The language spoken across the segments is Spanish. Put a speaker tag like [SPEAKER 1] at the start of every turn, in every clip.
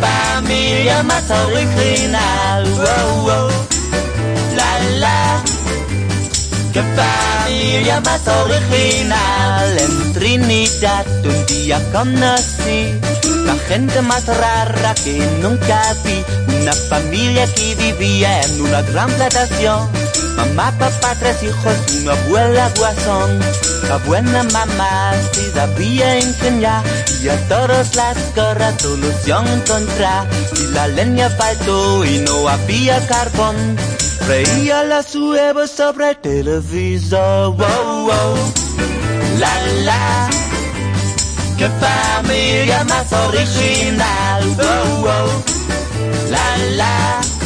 [SPEAKER 1] familia más original. Wow, wow. La la. Qué familia más original. En Trinidad un día conocí la gente más rara que nunca vi. Una familia que vivía en una gran plantación. Mamá, papá, tres hijos, una abuela guasón. La buena mamá sí sabía ingeniar y a todas las cosas solución encontrar. Y la leña faltó y no había carbón. Reía las huevos sobre el televisor. Wow, wow. La la. Qué familia más original. Wow, wow. La la.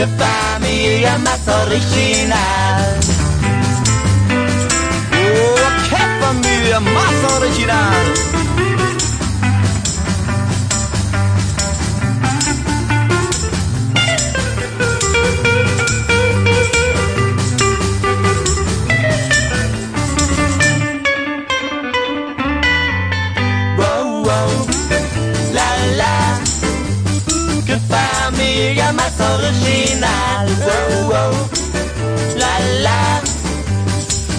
[SPEAKER 1] Qué familia más original.
[SPEAKER 2] Más original.
[SPEAKER 1] Wow, wow. La la.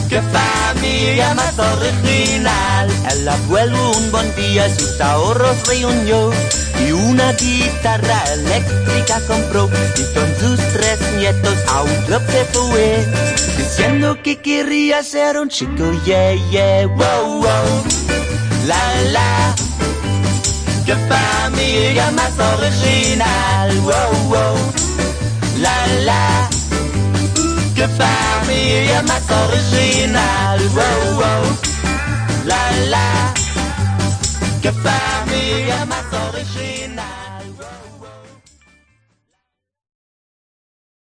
[SPEAKER 1] Qué familia más original. El abuelo un buen día sus ahorros reunió y una guitarra eléctrica compró y con sus tres nietos a un club se fue diciendo que quería ser un chico yeah yeah wow wow la la qué familia más original qué familia más original. Wow wow. La la. Qué familia más original